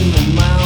in my mouth.